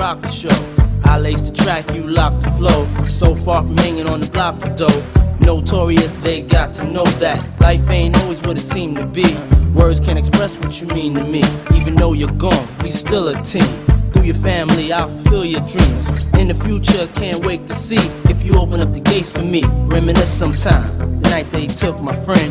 Rock the show. I laced the track, you locked the flow. So far from hanging on the block for dough. Notorious, they got to know that life ain't always what it seemed to be. Words can't express what you mean to me. Even though you're gone, we still a team. Through your family, I'll fulfill your dreams. In the future, can't wait to see if you open up the gates for me. Reminisce sometime. The night they took my friend.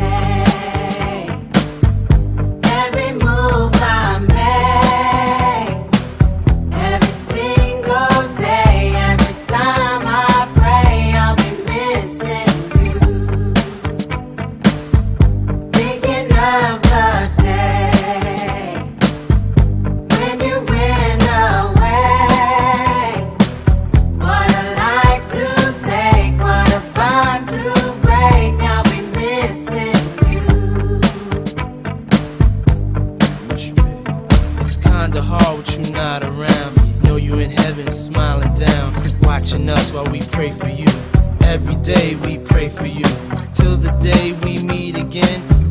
Kinda hard with you not around. Know you in heaven, smiling down, watching us while we pray for you. Every day we pray for you, till the day we meet again.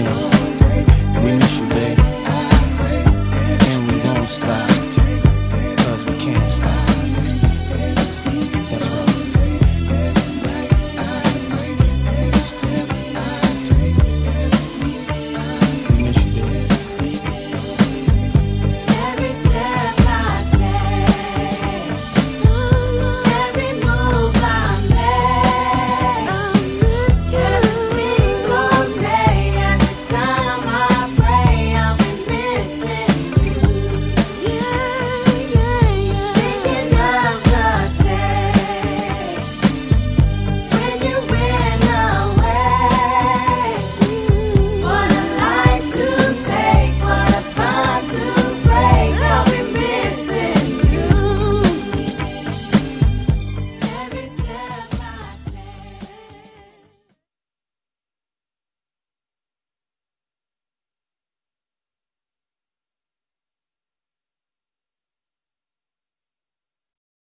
emotions. We miss you, baby, and we won't stop.